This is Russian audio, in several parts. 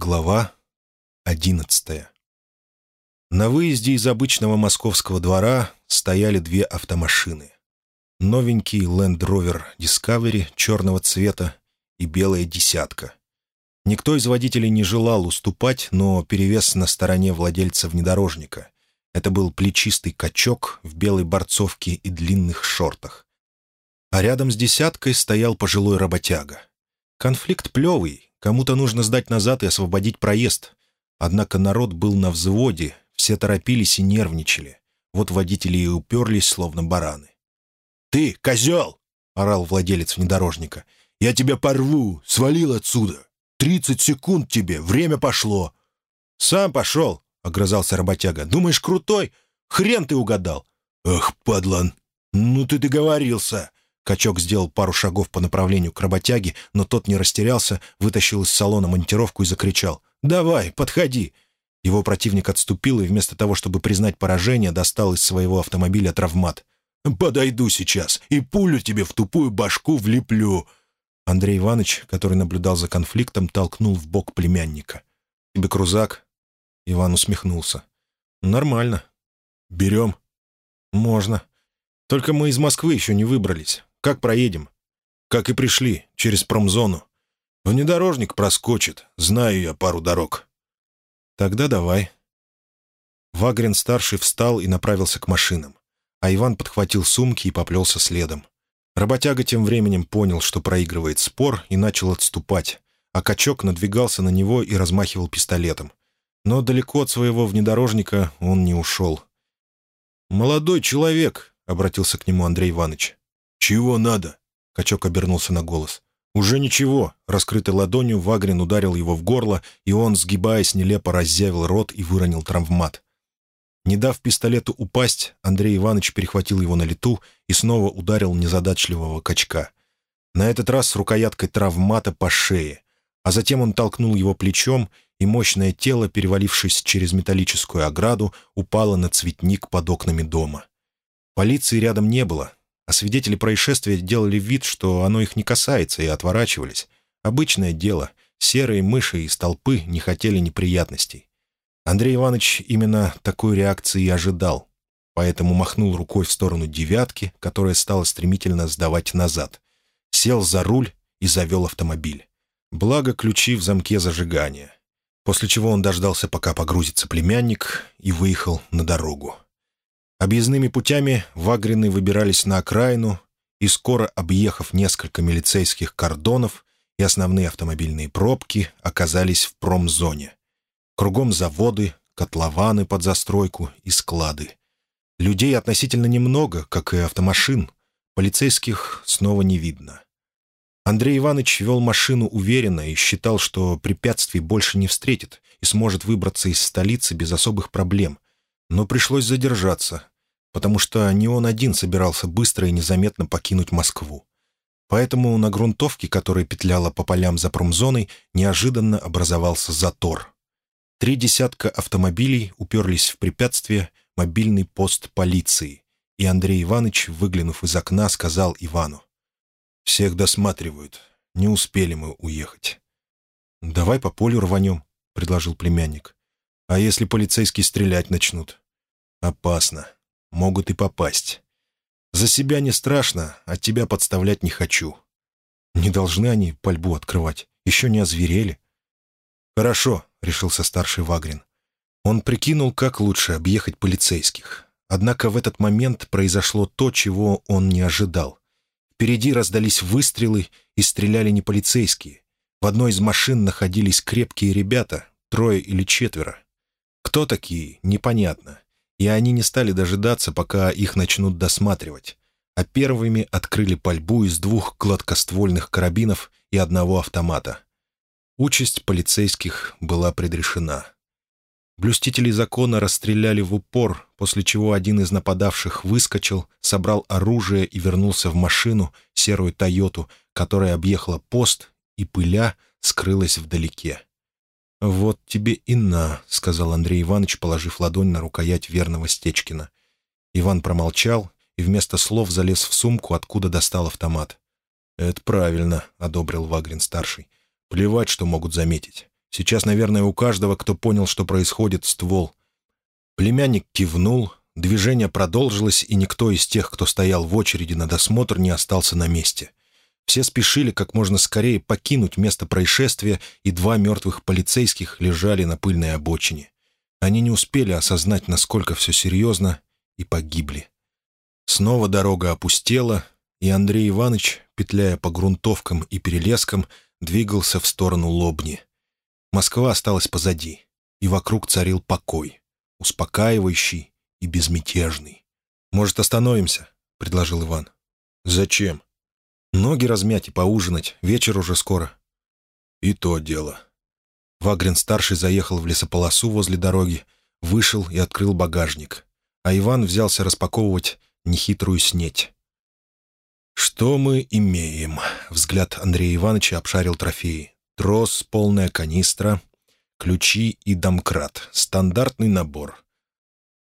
Глава одиннадцатая На выезде из обычного московского двора стояли две автомашины. Новенький Land Rover Discovery черного цвета и белая «десятка». Никто из водителей не желал уступать, но перевес на стороне владельца внедорожника. Это был плечистый качок в белой борцовке и длинных шортах. А рядом с «десяткой» стоял пожилой работяга. Конфликт плевый, Кому-то нужно сдать назад и освободить проезд. Однако народ был на взводе, все торопились и нервничали. Вот водители и уперлись, словно бараны. «Ты, козел!» — орал владелец внедорожника. «Я тебя порву! Свалил отсюда! Тридцать секунд тебе! Время пошло!» «Сам пошел!» — огрызался работяга. «Думаешь, крутой? Хрен ты угадал!» «Ах, падлан! Ну ты договорился!» Качок сделал пару шагов по направлению к работяге, но тот не растерялся, вытащил из салона монтировку и закричал. «Давай, подходи!» Его противник отступил и вместо того, чтобы признать поражение, достал из своего автомобиля травмат. «Подойду сейчас и пулю тебе в тупую башку влеплю!» Андрей Иванович, который наблюдал за конфликтом, толкнул в бок племянника. «Тебе крузак?» Иван усмехнулся. «Нормально. Берем?» «Можно. Только мы из Москвы еще не выбрались. Как проедем?» «Как и пришли, через промзону. Внедорожник проскочит, знаю я пару дорог». «Тогда давай». Вагрин-старший встал и направился к машинам, а Иван подхватил сумки и поплелся следом. Работяга тем временем понял, что проигрывает спор, и начал отступать, а качок надвигался на него и размахивал пистолетом. Но далеко от своего внедорожника он не ушел. «Молодой человек», — обратился к нему Андрей Иванович, «Чего надо?» — качок обернулся на голос. «Уже ничего». Раскрытой ладонью Вагрин ударил его в горло, и он, сгибаясь, нелепо разъявил рот и выронил травмат. Не дав пистолету упасть, Андрей Иванович перехватил его на лету и снова ударил незадачливого качка. На этот раз с рукояткой травмата по шее, а затем он толкнул его плечом, и мощное тело, перевалившись через металлическую ограду, упало на цветник под окнами дома. Полиции рядом не было, а свидетели происшествия делали вид, что оно их не касается, и отворачивались. Обычное дело. Серые мыши из толпы не хотели неприятностей. Андрей Иванович именно такой реакции и ожидал, поэтому махнул рукой в сторону «девятки», которая стала стремительно сдавать назад. Сел за руль и завел автомобиль. Благо ключи в замке зажигания. После чего он дождался, пока погрузится племянник, и выехал на дорогу. Объездными путями вагрины выбирались на окраину, и скоро, объехав несколько милицейских кордонов и основные автомобильные пробки, оказались в промзоне. Кругом заводы, котлованы под застройку и склады. Людей относительно немного, как и автомашин. Полицейских снова не видно. Андрей Иванович вел машину уверенно и считал, что препятствий больше не встретит и сможет выбраться из столицы без особых проблем, но пришлось задержаться, потому что не он один собирался быстро и незаметно покинуть Москву. Поэтому на грунтовке, которая петляла по полям за промзоной, неожиданно образовался затор. Три десятка автомобилей уперлись в препятствие мобильный пост полиции, и Андрей Иванович, выглянув из окна, сказал Ивану. «Всех досматривают. Не успели мы уехать». «Давай по полю рванем», — предложил племянник. А если полицейские стрелять начнут? Опасно. Могут и попасть. За себя не страшно, а тебя подставлять не хочу. Не должны они пальбу открывать. Еще не озверели. Хорошо, — решился старший Вагрин. Он прикинул, как лучше объехать полицейских. Однако в этот момент произошло то, чего он не ожидал. Впереди раздались выстрелы и стреляли не полицейские. В одной из машин находились крепкие ребята, трое или четверо. Кто такие, непонятно. И они не стали дожидаться, пока их начнут досматривать. А первыми открыли пальбу из двух гладкоствольных карабинов и одного автомата. Участь полицейских была предрешена. Блюстители закона расстреляли в упор, после чего один из нападавших выскочил, собрал оружие и вернулся в машину, серую «Тойоту», которая объехала пост и, пыля, скрылась вдалеке. «Вот тебе и на», — сказал Андрей Иванович, положив ладонь на рукоять верного Стечкина. Иван промолчал и вместо слов залез в сумку, откуда достал автомат. «Это правильно», — одобрил Вагрин-старший. «Плевать, что могут заметить. Сейчас, наверное, у каждого, кто понял, что происходит, ствол. Племянник кивнул, движение продолжилось, и никто из тех, кто стоял в очереди на досмотр, не остался на месте. Все спешили как можно скорее покинуть место происшествия, и два мертвых полицейских лежали на пыльной обочине. Они не успели осознать, насколько все серьезно, и погибли. Снова дорога опустела, и Андрей Иванович, петляя по грунтовкам и перелескам, двигался в сторону Лобни. Москва осталась позади, и вокруг царил покой, успокаивающий и безмятежный. «Может, остановимся?» — предложил Иван. «Зачем?» Ноги размять и поужинать, вечер уже скоро. И то дело. Вагрин-старший заехал в лесополосу возле дороги, вышел и открыл багажник. А Иван взялся распаковывать нехитрую снеть. «Что мы имеем?» — взгляд Андрея Ивановича обшарил трофеи. Трос, полная канистра, ключи и домкрат. Стандартный набор.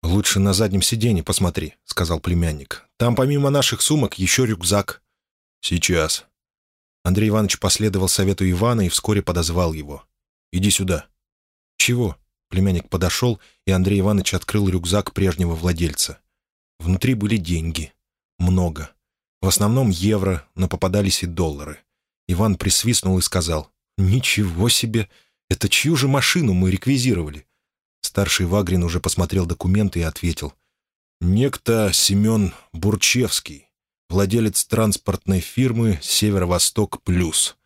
«Лучше на заднем сиденье посмотри», — сказал племянник. «Там помимо наших сумок еще рюкзак». «Сейчас». Андрей Иванович последовал совету Ивана и вскоре подозвал его. «Иди сюда». «Чего?» Племянник подошел, и Андрей Иванович открыл рюкзак прежнего владельца. Внутри были деньги. Много. В основном евро, но попадались и доллары. Иван присвистнул и сказал, «Ничего себе! Это чью же машину мы реквизировали?» Старший Вагрин уже посмотрел документы и ответил, «Некто Семен Бурчевский, владелец транспортной фирмы «Северо-Восток Плюс».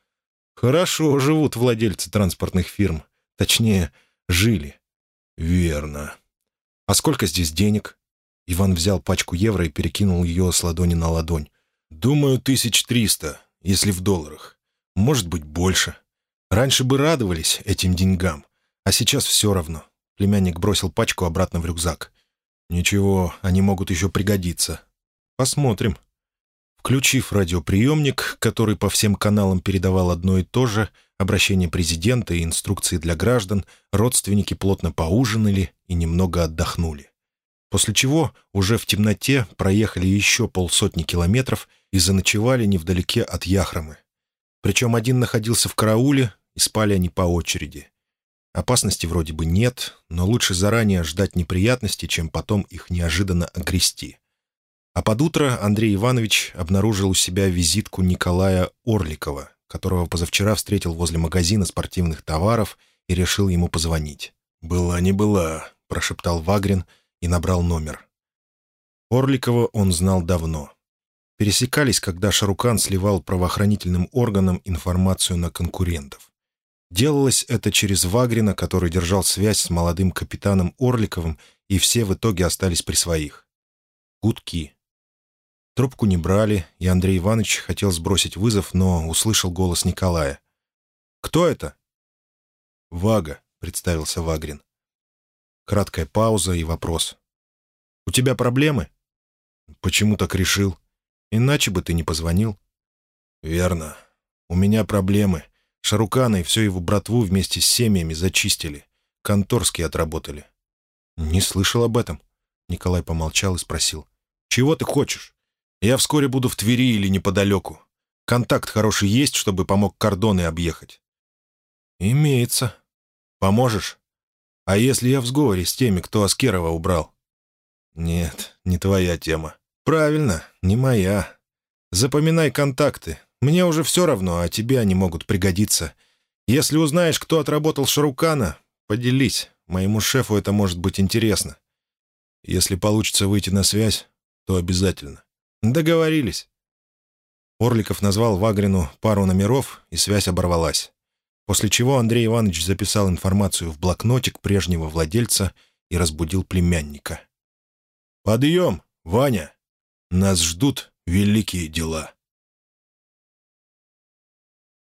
Хорошо живут владельцы транспортных фирм. Точнее, жили. Верно. А сколько здесь денег? Иван взял пачку евро и перекинул ее с ладони на ладонь. Думаю, тысяч триста, если в долларах. Может быть, больше. Раньше бы радовались этим деньгам, а сейчас все равно. Племянник бросил пачку обратно в рюкзак. Ничего, они могут еще пригодиться. Посмотрим. Включив радиоприемник, который по всем каналам передавал одно и то же, обращение президента и инструкции для граждан, родственники плотно поужинали и немного отдохнули. После чего уже в темноте проехали еще полсотни километров и заночевали невдалеке от Яхромы. Причем один находился в карауле, и спали они по очереди. Опасности вроде бы нет, но лучше заранее ждать неприятностей, чем потом их неожиданно огрести. А под утро Андрей Иванович обнаружил у себя визитку Николая Орликова, которого позавчера встретил возле магазина спортивных товаров и решил ему позвонить. «Была не была», — прошептал Вагрин и набрал номер. Орликова он знал давно. Пересекались, когда Шарукан сливал правоохранительным органам информацию на конкурентов. Делалось это через Вагрина, который держал связь с молодым капитаном Орликовым, и все в итоге остались при своих. Гудки. Трубку не брали, и Андрей Иванович хотел сбросить вызов, но услышал голос Николая. «Кто это?» «Вага», — представился Вагрин. Краткая пауза и вопрос. «У тебя проблемы?» «Почему так решил? Иначе бы ты не позвонил». «Верно. У меня проблемы. Шарукана и всю его братву вместе с семьями зачистили. Конторские отработали». «Не слышал об этом». Николай помолчал и спросил. «Чего ты хочешь?» Я вскоре буду в Твери или неподалеку. Контакт хороший есть, чтобы помог кордоны объехать?» «Имеется. Поможешь? А если я в сговоре с теми, кто Аскерова убрал?» «Нет, не твоя тема. Правильно, не моя. Запоминай контакты. Мне уже все равно, а тебе они могут пригодиться. Если узнаешь, кто отработал Шарукана, поделись. Моему шефу это может быть интересно. Если получится выйти на связь, то обязательно. «Договорились». Орликов назвал Вагрину пару номеров, и связь оборвалась. После чего Андрей Иванович записал информацию в блокнотик прежнего владельца и разбудил племянника. «Подъем, Ваня! Нас ждут великие дела».